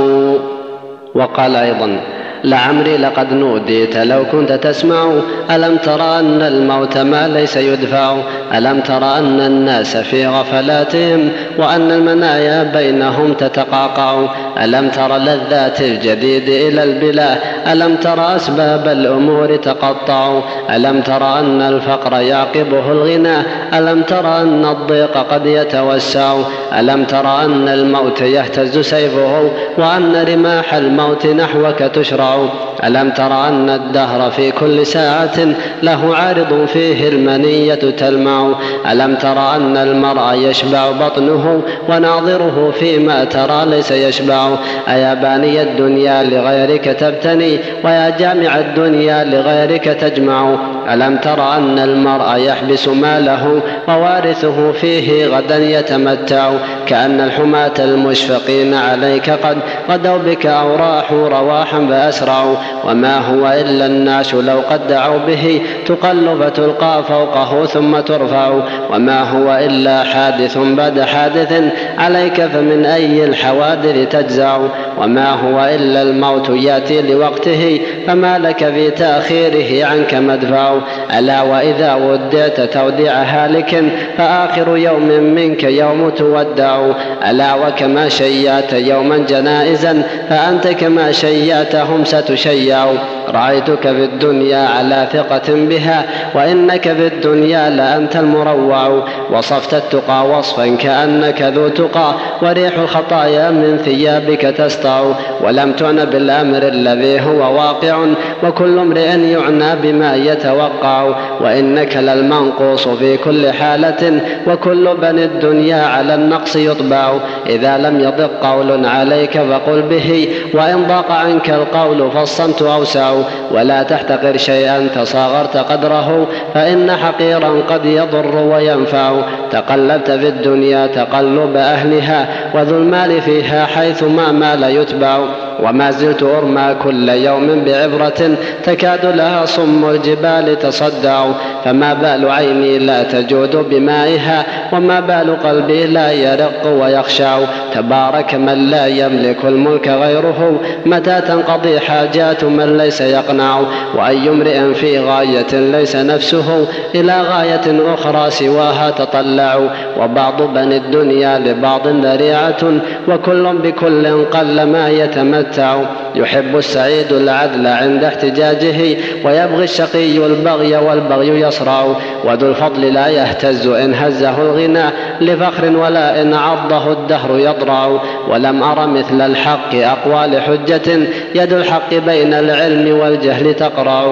وقال أيضا لعمري لقد نوديت لو كنت تسمع ألم ترى أن الموت ما ليس يدفع؟ ألم ترى أن الناس في غفلاتهم وأن المنايا بينهم تتقاقع؟ ألم ترى لذات الجديد إلى البلا؟ ألم ترى أسباب الأمور تقطع؟ ألم ترى أن الفقر يعقبه الغنى؟ ألم ترى أن الضيق قد يتوسع؟ ألم ترى أن الموت يهتز سيفه؟ وأن رماح الموت نحوك تشرع؟ يرعوا ألم تر أن الدهر في كل ساعة له عارض فيه المنية تلمع؟ ألم تر أن المرء يشبع بطنه وناظره فيما ترى ليس يشبع؟ أيا باني الدنيا لغيرك تبتني ويا جامع الدنيا لغيرك تجمع؟ ألم تر أن المرء يحبس ماله؟ ووارثه فيه غدا يتمتع كأن الحماة المشفقين عليك قد غدوا بك أو راحوا رواحا فأسرعوا. وما هو إلا الناس لو قد دعوا به تقل فتلقى فوقه ثم ترفع. وما هو إلا حادث بعد حادث عليك فمن أي الحوادث تجزع. وما هو إلا الموت يأتي لوقته فما لك في تأخيره عنك مدفع. ألا وإذا ودعت توديع هالك فآخر يوم منك يوم تودع. ألا وكما شيعت يوما جنائزا فأنت كما شياتهم ستشيع. رأيتك بالدنيا على ثقة بها وإنك بالدنيا لأنت المروع وصفت التقى وصفا كأنك ذو تقى وريح الخطايا من ثيابك تسطع ولم تعن بالأمر الذي هو واقع وكل امرئ يعنى بما يتوقع وإنك للمنقوص في كل حالة وكل بني الدنيا على النقص يطبع إذا لم يضق قول عليك فقل به وإن ضاق عنك القول فالصمت أوسع ولا تحتقر شيئا تصاغرت قدره فإن حقيرا قد يضر وينفع. تقلبت في الدنيا تقلب أهلها وذو المال فيها حيث ما مال يتبع. وما زلت أرمى كل يوم بعبرة تكاد لها صم الجبال تصدع فما بال عيني لا تجود بمائها وما بال قلبي لا يرق ويخشع. تبارك من لا يملك الملك غيره متى تنقضي حاجات من ليس يقنع؟ وأي امرئ في غاية ليس نفسه إلى غاية أخرى سواها تطلع. وبعض بني الدنيا لبعض ذريعة وكل بكل قل ما يتمتع. يتمتع يحب السعيد العدل عند احتجاجه ويبغي الشقي البغي والبغي يصرع وذو الفضل لا يهتز إن هزه الغنى لفخر ولا إن عضه الدهر يضرع. ولم أر مثل الحق أقوال حجة يد الحق بين العلم والجهل تقرع.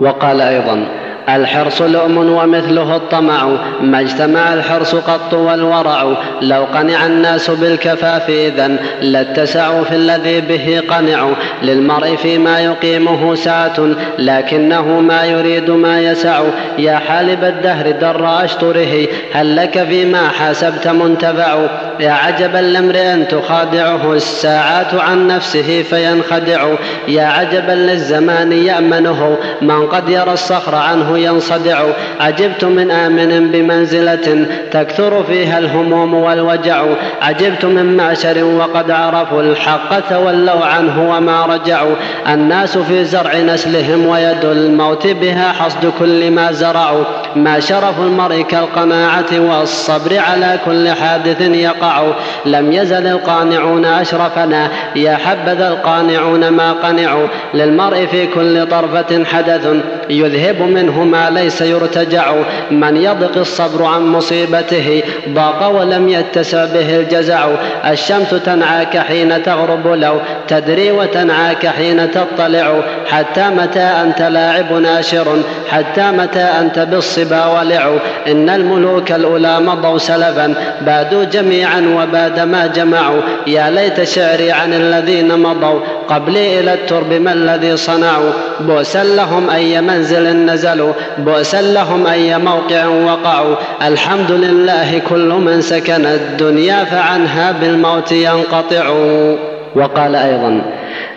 وقال أيضا الحرص لؤم ومثله الطمع ما اجتمع الحرص قط والورع. لو قنع الناس بالكفاف إذا لاتسعوا في الذي به قنع. للمرء فيما يقيمه سعة لكنه ما يريد ما يسع. يا حالب الدهر در أشطره هل لك فيما حاسبت منتفع؟ يا عجبا لامرئ تخادعه الساعات عن نفسه فينخدع. يا عجبا للزمان يأمنه من قد يرى الصخر عنه ينصدع. عجبت من آمن بمنزلة تكثر فيها الهموم والوجع. عجبت من معشر وقد عرفوا الحق تولوا عنه وما رجعوا. الناس في زرع نسلهم ويد الموت بها حصد كل ما زرعوا. ما شرف المرء كالقناعة والصبر على كل حادث يقع. لم يزل القانعون أشرفنا. يا حبذا القانعون ما قنعوا. للمرء في كل طرفة حدث يذهب منه ما ليس يرتجع. من يضق الصبر عن مصيبته ضاق ولم يتسع به الجزع. الشمس تنعاك حين تغرب لو تدري وتنعاك حين تطلع. حتى متى أنت لاعب ناشر حتى متى أنت بالصبا ولع. إن الملوك الأولى مضوا سلفا بادوا جميعا وباد ما جمعوا. يا ليت شعري عن الذين مضوا قبلي إلى الترب ما الذي صنعوا. بؤسا لهم أي منزل نزلوا. بؤسًا لهم أي موقع وقعوا. الحمد لله كل من سكن الدنيا فعنها بالموت ينقطع. وقال أيضا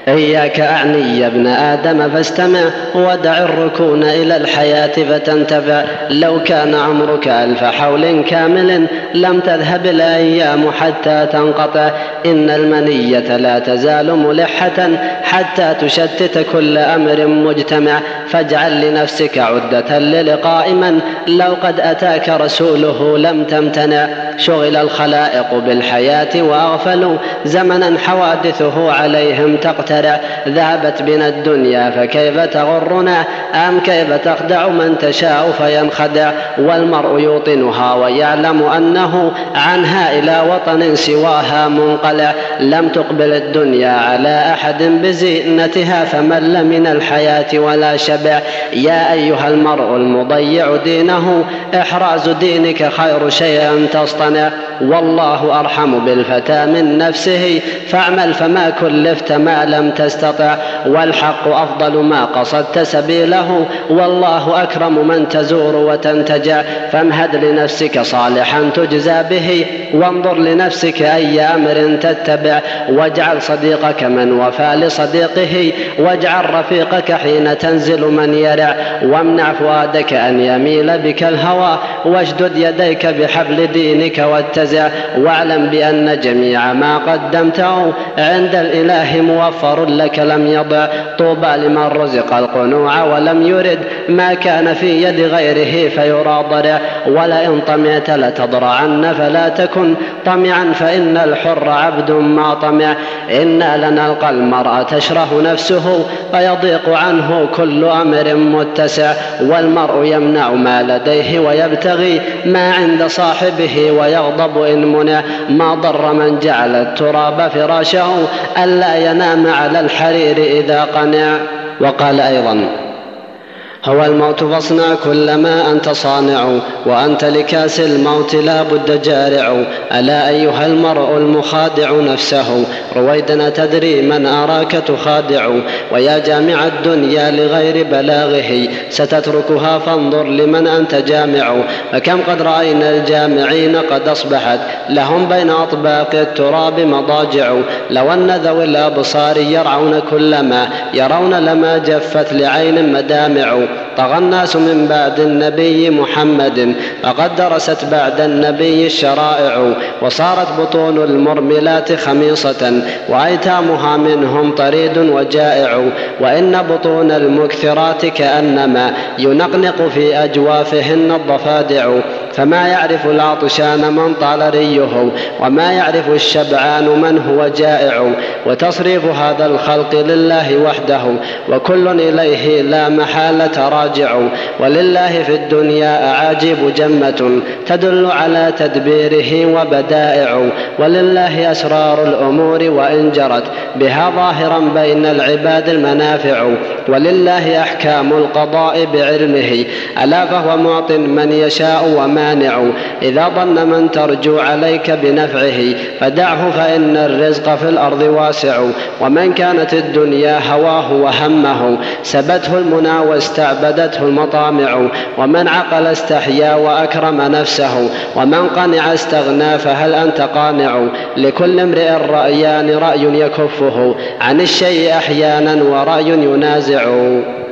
إياك أعني يا ابن آدم فاستمع ودع الركون إلى الحياة فتنتفع. لو كان عمرك ألف حول كامل لم تذهب الأيام حتى تنقطع. إن المنية لا تزال ملحة حتى تشتت كل أمر مجتمع. فاجعل لنفسك عدة للقاء من لو قد أتاك رسوله لم تمتنع. شغل الخلائق بالحياة وأغفلوا زمنا حوادثه عليهم تقتل قدرا ذهبت بنا الدنيا فكيف تغرنا؟ أم كيف تخدع؟ من تشاء فينخدع. والمرء يوطنها ويعلم أنه عنها إلى وطن سواها منقلع. لم تقبل الدنيا على أحد بزينتها فمل من الحياة ولا شبع. يا أيها المرء المضيع دينه إحراز دينك خير شيء أن تصطنع. والله أرحم بالفتى من نفسه فاعمل فما كلفت ما لم لم تستطع والحق أفضل ما قصدت سبيله والله أكرم من تزور وتنتجع. فامهد لنفسك صالحا تجزى به وانظر لنفسك أي أمر تتبع. واجعل صديقك من وفى لصديقه واجعل رفيقك حين تنزل من يرع. وامنع فؤادك أن يميل بك الهوى واشدد يديك بحبل دينك واتزع. واعلم بأن جميع ما قدمته عند الإله موفق غفر لك لم يضع طوبى لمن رزق القنوع ولم يرد ما كان في يد غيره فيرى ضرع ولئن طمعت لتضرعن فلا تكن طمعا فإن الحر عبد ما طمع إنا لنلقى المرأة تشره نفسه فيضيق عنه كل أمر متسع والمرء يمنع ما لديه ويبتغي ما عند صاحبه ويغضب إن منع ما ضر من جعل التراب فراشه ألا ينام على الحرير إذا قنع وقال أيضا هو الموت فاصنع كل ما أنت صانع وأنت لكاس الموت لا بد جارع. ألا أيها المرء المخادع نفسه؟ رويدنا تدري من أراك تخادع. ويا جامع الدنيا لغير بلاغه ستتركها فانظر لمن أنت جامع. فكم قد رأينا الجامعين قد أصبحت لهم بين أطباق التراب مضاجع. لو أن ذوي الأبصار يرعون كل ما يرون لما جفت لعين مدامع. طغى الناس من بعد النبي محمد فقد درست بعد النبي الشرائع وصارت بطون المرملات خميصة وأيتامها منهم طريد وجائع وإن بطون المكثرات كأنما ينقنق في أجوافهن الضفادع فما يعرف العطشان من طال ريه وما يعرف الشبعان من هو جائع وتصريف هذا الخلق لله وحده وكل إليه لا محالة تراجعوا ولله في الدنيا أعاجب جمة تدل على تدبيره وبدائع ولله أسرار الأمور وإن جرت بها ظاهرا بين العباد المنافع ولله أحكام القضاء بعلمه ألا فهو معط من يشاء ومانع إذا ظن من ترجو عليك بنفعه فدعه فإن الرزق في الأرض واسع ومن كانت الدنيا هواه وهمه سبته المنى واستعمله استعبدته المطامع ومن عقل استحيا وأكرم نفسه ومن قنع استغنى فهل أنت قانع؟ لكل امرئ الرأيان رأي يكفه عن الشيء أحيانا ورأي ينازع.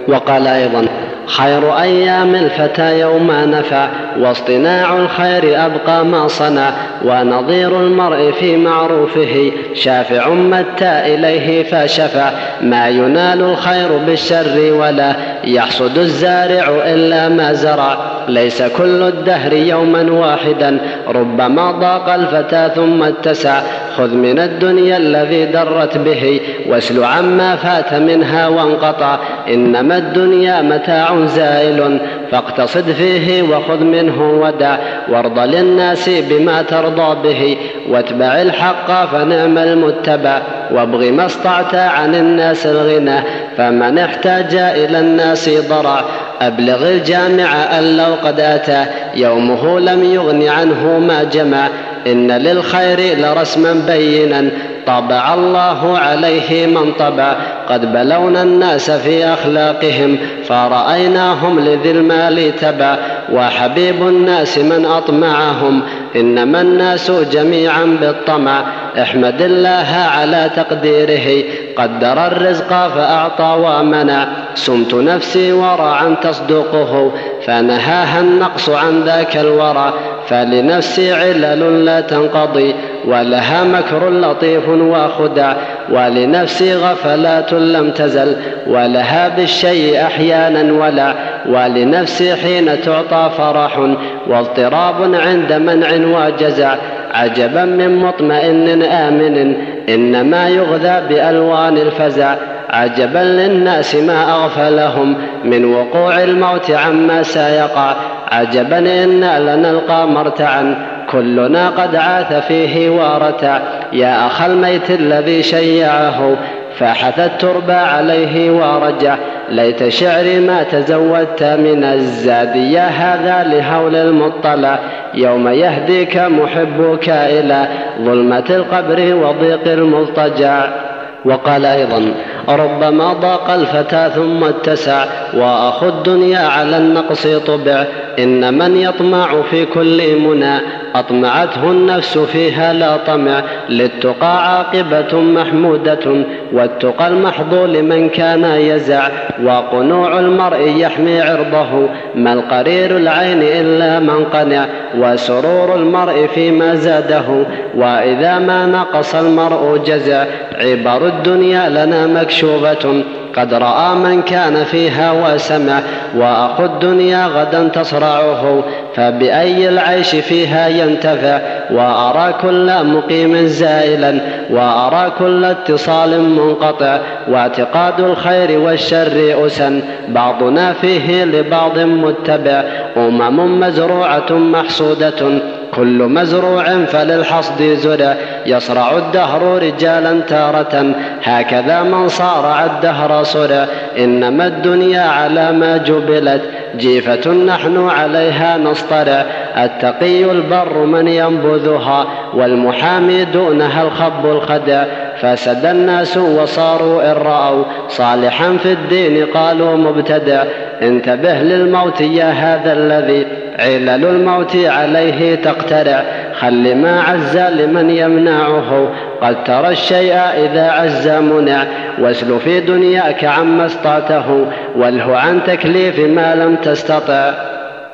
وقال أيضا خير أيام الفتى يوم نفع واصطناع الخير أبقى ما صنع ونظير المرء في معروفه شافع متى إليه فشفع ما ينال الخير بالشر ولا يحصد الزارع إلا ما زرع. ليس كل الدهر يوما واحدا. ربما ضاق الفتى ثم اتسع. خذ من الدنيا الذي درت به واسل عما فات منها وانقطع. إنما الدنيا متاع زائل. فاقتصد فيه وخذ منه ودع وارض للناس بما ترضى به واتبع الحق فنعم المتبع وابغ ما استطعت عن الناس الغنى فمن احتاج إلى الناس ضرع أبلغ الجامع أن لو قد أتى يومه لم يغن عنه ما جمع إن للخير لرسما بينا طبع الله عليه من طبع. قد بلونا الناس في أخلاقهم فرأيناهم لذي المال تبع وحبيب الناس من أطمعهم إنما الناس جميعا بالطمع. احمد الله على تقديره. قدر الرزق فأعطى ومنع. سمت نفسي ورعا تصدقه. فنهاها النقص عن ذاك الورع فلنفس علل لا تنقضي ولها مكر لطيف وخدع ولنفس غفلات لم تزل ولها بالشيء أحيانا ولع ولنفس حين تعطى فرح واضطراب عند منع وجزع عجبا من مطمئن آمن إنما يغذى بألوان الفزع عجبا للناس ما أغفلهم من وقوع الموت عما سيقع عجبا إنا لنلقى مرتعا. كلنا قد عاث فيه وارتع. يا أخ الميت الذي شيعه فحث التربى عليه ورجع. ليت شعري ما تزودت من الزاد. يا هذا لهول المطلع. يوم يهديك محبك إلى ظلمة القبر وضيق المضطجع. وقال أيضا ربما ضاق الفتى ثم اتسع وأخو الدنيا على النقص طبع إن من يطمع في كل منى أطمعته النفس فيها لا طمع للتقى عاقبة محمودة والتقى المحض لمن كان يزع وقنوع المرء يحمي عرضه ما القرير العين إلا من قنع وسرور المرء فيما زاده وإذا ما نقص المرء جزع عبر الدنيا لنا مكشوبة. قد رأى من كان فيها وسمع وأخو الدنيا غدا تصرعه فبأي العيش فيها ينتفع. وأرى كل مقيم زائلا وأرى كل اتصال منقطع. واعتقاد الخير والشر أسا بعضنا فيه لبعض متبع. أمم مزروعة محصودة كل مزروع فللحصد زدى يصرع الدهر رجالا تارة. هكذا من صارع الدهر صدى إنما الدنيا على ما جبلت. جيفة نحن عليها نصطرع التقي البر من ينبذها. والمحامي دونها الخب الخدع فسد الناس وصاروا إن رأوا. صالحا في الدين قالوا مبتدع انتبه للموت يا هذا الذي علل الموت عليه تقترع. خل ما عز لمن يمنعه. قد ترى الشيء إذا عز منع. واسل في دنياك عما استطعته. واله عن تكليف ما لم تستطع.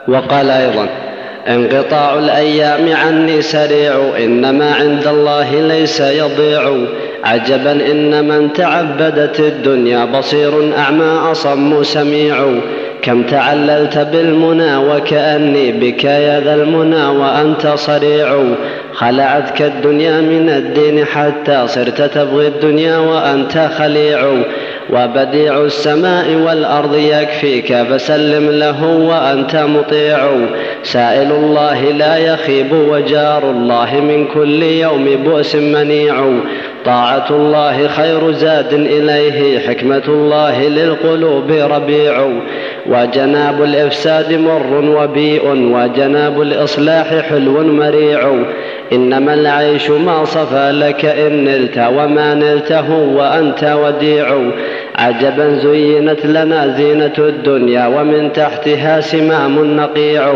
وقال أيضا انقطاع الأيام عني سريع إنما عند الله ليس يضيع. عجبا إن من تعبدت الدنيا بصير أعمى أصم سميع. كم تعللت بالمنى وكأني بك يا ذا المنى وأنت صريع. خلعتك الدنيا من الدين حتى صرت تبغي الدنيا وأنت خليع. وبديع السماء والأرض يكفيك فسلم له وأنت مطيع. سائل الله لا يخيب وجار الله من كل يوم بؤس منيع. طاعة الله خير زاد إليه حكمة الله للقلوب ربيع. وجناب الإفساد مر وبيء وجناب الإصلاح حلو مريع. إنما العيش ما صفى لك إن نلت وما نلته وأنت وديع. عجبا زينت لنا زينة الدنيا ومن تحتها سمام نقيع.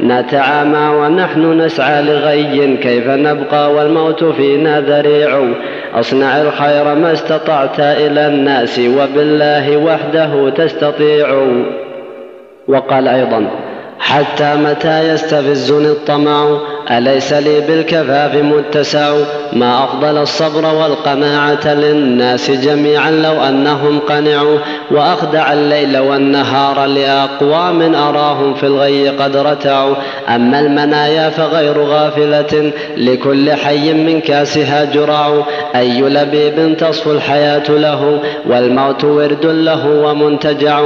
نتعامى ونحن نسعى لغي كيف نبقى والموت فينا ذريع. أصنع الخير ما استطعت إلى الناس وبالله وحده تستطيع. وقال أيضا حتى متى يستفزني الطمع؟ أليس لي بالكفاف متسع؟ ما أفضل الصبر والقناعة للناس جميعا لو أنهم قنعوا وأخدع الليل والنهار لأقوام أراهم في الغي قد رتعوا. أما المنايا فغير غافلة لكل حي من كاسها جرع. أي لبيب تصفو الحياة له؟ والموت ورد له ومنتجع.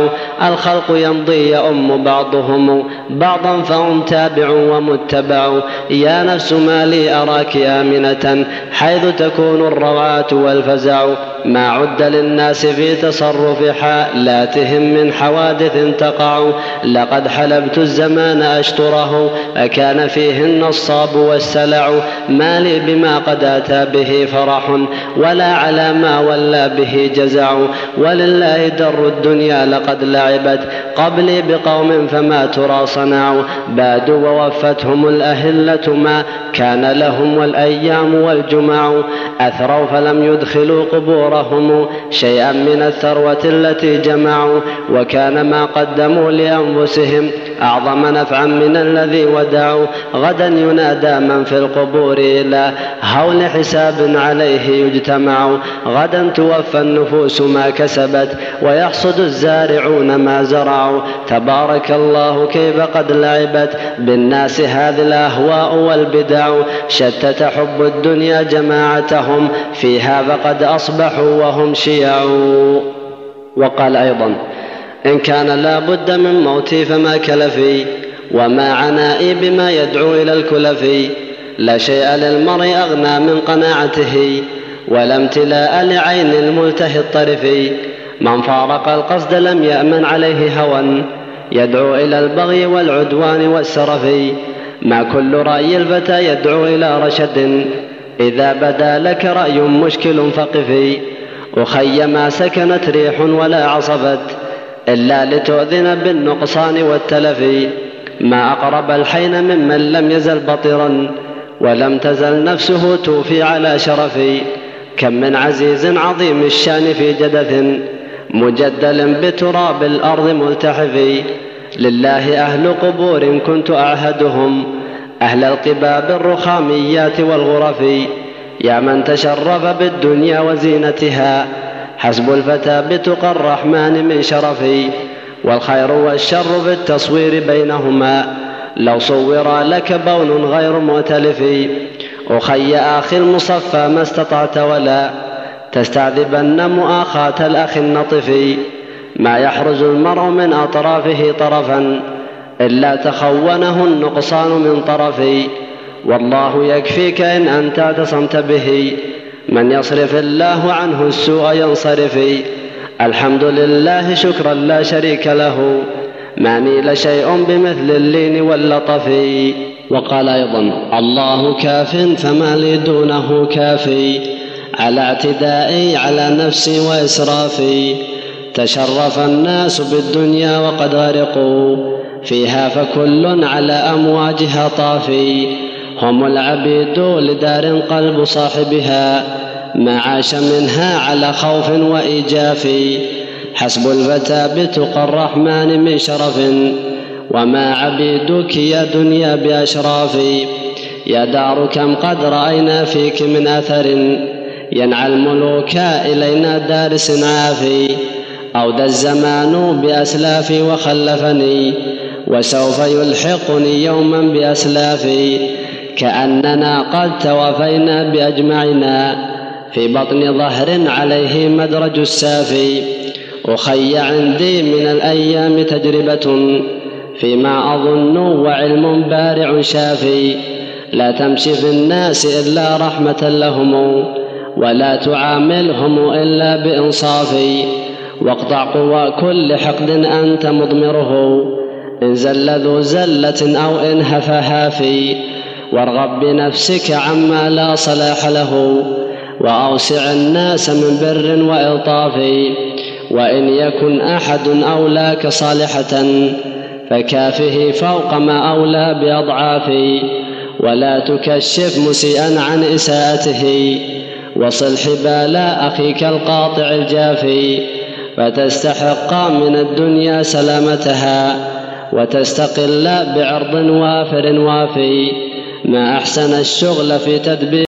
الخلق يمضي يؤم بعضهم بعضا فهم تابع ومتبع. يا نفس ما لي أراك آمنة حيث تكون الرواة والفزع. ما عد للناس في تصرف حالاتهم من حوادث تقع. لقد حلبت الزمان أشتره أكان فيهن الصاب والسلع. ما لي بما قد أتى به فرح ولا على ما ولى به جزع. ولله در الدنيا لقد لعبت. قبلي بقوم فما ترى صنعوا بادوا ووفتهم الأهلة ما كان لهم والأيام والجمع. أثروا فلم يدخلوا قبورهم شيئا من الثروة التي جمعوا. وكان ما قدموا لأنفسهم أعظم نفعا من الذي ودعوا. غدا ينادى من في القبور إلى هول حساب عليه يجتمع. غدا توفى النفوس ما كسبت ويحصد الزارعون ما زرعوا. تبارك الله كيف قد لعبت. بالناس هذه الأهواء والبدع شتت حب الدنيا جماعتهم فيها فقد أصبحوا وهم شيع وقال أيضا إن كان لا بد من موتي فما كلفي وما عنائي بما يدعو إلى الكلفي لا شيء للمرء أغنى من قناعته ولا امتلاء لعين الملتهي الطرفي من فارق القصد لم يأمن عليه هوى يدعو إلى البغي والعدوان والسرف. ما كل رأي الفتى يدعو إلى رشد. إذا بدا لك رأي مشكل فقفي أخي ما سكنت ريح ولا عصفت إلا لتؤذن بالنقصان والتلف. ما أقرب الحين ممن لم يزل بطرا. ولم تزل نفسه توفي على شرفي كم من عزيز عظيم الشان في جدث. مجدل بتراب الأرض ملتحفي لله أهل قبور كنت أعهدهم. أهل القباب الرخاميات والغرف. يا من تشرف بالدنيا وزينتها. حسب الفتى بتقى الرحمن من شرفي والخير والشر في التصوير بينهما. لو صورا لك بون غير مؤتلف. أخي أخي المصفى ما استطعت ولا. تستعذبن مؤاخاة الأخ النطفي ما يحرز المرء من أطرافه طرفا إلا تخونه النقصان من طرفي. والله يكفيك إن أنت اعتصمت به. من يصرف الله عنه السوء ينصرف الحمد لله شكرا لا شريك له. ما نيل شيء بمثل اللين واللطف. وقال أيضا الله كاف فما لي دونه كافي. على اعتدائي على نفسي وإسرافي. تشرف الناس بالدنيا وقد غرقوا فيها فكل على أمواجها طافي هم العبيد لدار قلب صاحبها ما عاش منها على خوف وإيجاف حسب الفتى بتقى الرحمن من شرف وما عبيدك يا دنيا بأشرافي يا دار كم قد رأينا فيك من أثر ينعى الملوك إلينا دارس عافي أودى الزمان بأسلافي وخلفني وسوف يلحقني يوما بأسلافي كأننا قد توفينا بأجمعنا في بطن ظهر عليه مدرج السافي أخي عندي من الأيام تجربة فيما أظن وعلم بارع شافي لا تمشي في الناس إلا رحمة لهم ولا تعاملهم إلا بإنصافي واقطع قوى كل حقد أنت مضمره إن زل ذو زلة أو إن هفها في وارغب بنفسك عما لا صلاح له وأوسع الناس من بر وإلطاف وإن يكن أحد أولاك صالحة فكافه فوق ما أولى بأضعاف ولا تكشف مسيئا عن إساءته وصل حبال أخيك القاطع الجافي. فتستحق من الدنيا سلامتها وتستقل بعرض وافر وافي. ما أحسن الشغل في تدبير